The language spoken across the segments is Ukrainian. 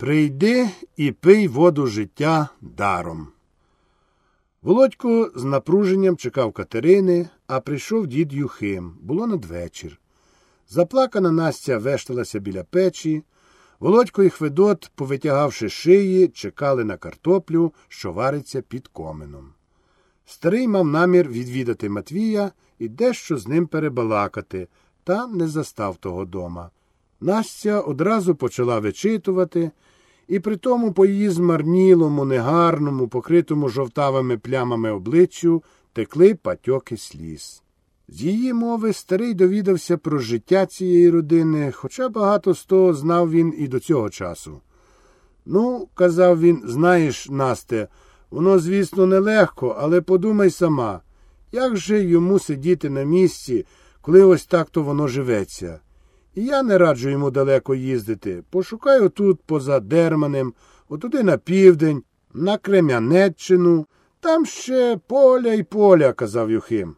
Прийди і пий воду життя даром. Володько з напруженням чекав Катерини, а прийшов дід Юхим. Було надвечір. Заплакана Настя вешталася біля печі. Володько і Хведот, повитягавши шиї, чекали на картоплю, що вариться під коменом. Старий мав намір відвідати Матвія і дещо з ним перебалакати, та не застав того дома. Настя одразу почала вичитувати, і при тому по її змарнілому, негарному, покритому жовтавими плямами обличчю текли патьоки сліз. З її мови старий довідався про життя цієї родини, хоча багато з того знав він і до цього часу. Ну, казав він, знаєш, Насте, воно, звісно, нелегко, але подумай сама, як же йому сидіти на місці, коли ось так то воно живеться. І я не раджу йому далеко їздити. Пошукай отут, поза Дерманем, отуди на південь, на Крем'янеччину. Там ще поля й поля, казав Юхим.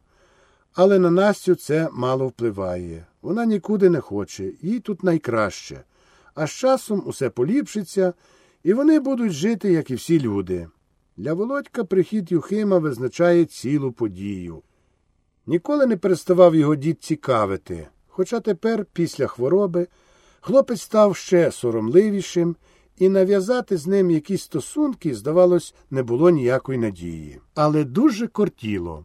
Але на Настю це мало впливає. Вона нікуди не хоче, їй тут найкраще. А з часом усе поліпшиться, і вони будуть жити, як і всі люди. Для Володька прихід Юхима визначає цілу подію. Ніколи не переставав його дід цікавити, хоча тепер, після хвороби, хлопець став ще соромливішим, і нав'язати з ним якісь стосунки, здавалось, не було ніякої надії. Але дуже кортіло.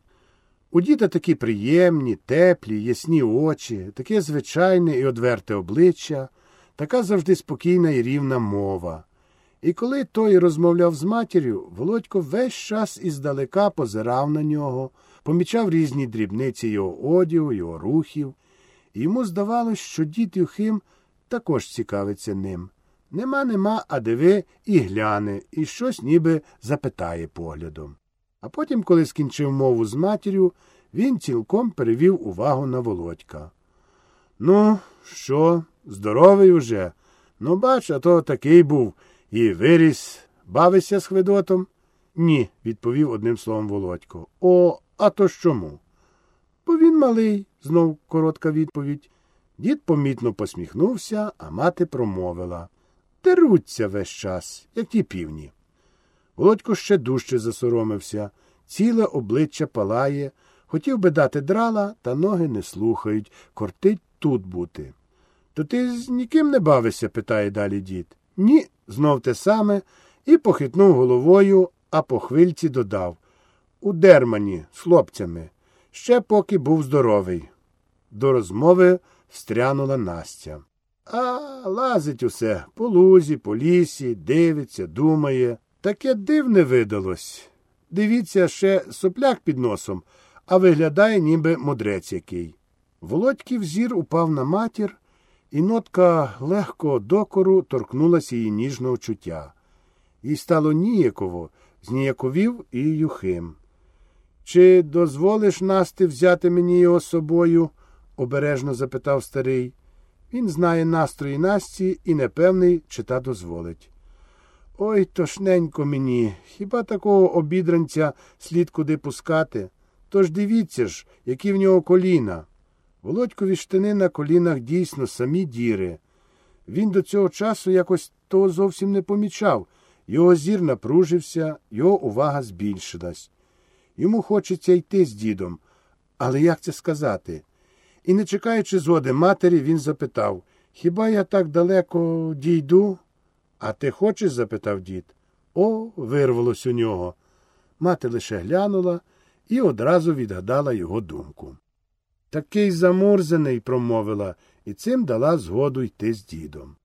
У діда такі приємні, теплі, ясні очі, таке звичайне і одверте обличчя, така завжди спокійна і рівна мова. І коли той розмовляв з матір'ю, Володько весь час іздалека позирав на нього, помічав різні дрібниці його одягу, його рухів, йому здавалось, що дід Юхим також цікавиться ним. Нема, нема, а диви і гляне, і щось ніби запитає поглядом. А потім, коли скінчив мову з матір'ю, він цілком перевів увагу на Володька. Ну, що, здоровий уже? Ну, бач, а то такий був і виріс. Бавишся з Хведотом? Ні, відповів одним словом Володько. О, а то ж чому? Бо він малий, знов коротка відповідь. Дід помітно посміхнувся, а мати промовила. Деруться весь час, як ті півні. Володько ще дужче засоромився, ціле обличчя палає, хотів би дати драла, та ноги не слухають, кортить тут бути. То ти з ніким не бавишся? питає далі дід. Ні, знов те саме, і похитнув головою, а по хвильці додав У дермані з хлопцями. Ще поки був здоровий. До розмови встрянула Настя. А лазить усе по лузі, по лісі, дивиться, думає. Таке дивне видалось. Дивіться, ще сопляк під носом, а виглядає, ніби мудрець який. Володьків зір упав на матір, і нотка легкого докору торкнулася її ніжного чуття. Їй стало ніяково, зніяковів і Юхим. Чи дозволиш Насти взяти мені його з собою? обережно запитав старий. Він знає настрої Насті і непевний, чи та дозволить. Ой, тошненько мені, хіба такого обідранця слід куди пускати? Тож дивіться ж, які в нього коліна. Володькові штани на колінах дійсно самі діри. Він до цього часу якось того зовсім не помічав. Його зір напружився, його увага збільшилась. Йому хочеться йти з дідом, але як це сказати? І, не чекаючи згоди матері, він запитав Хіба я так далеко дійду? А ти хочеш? запитав дід. О, вирвалось у нього. Мати лише глянула і одразу відгадала його думку. Такий замурзаний, промовила, і цим дала згоду йти з дідом.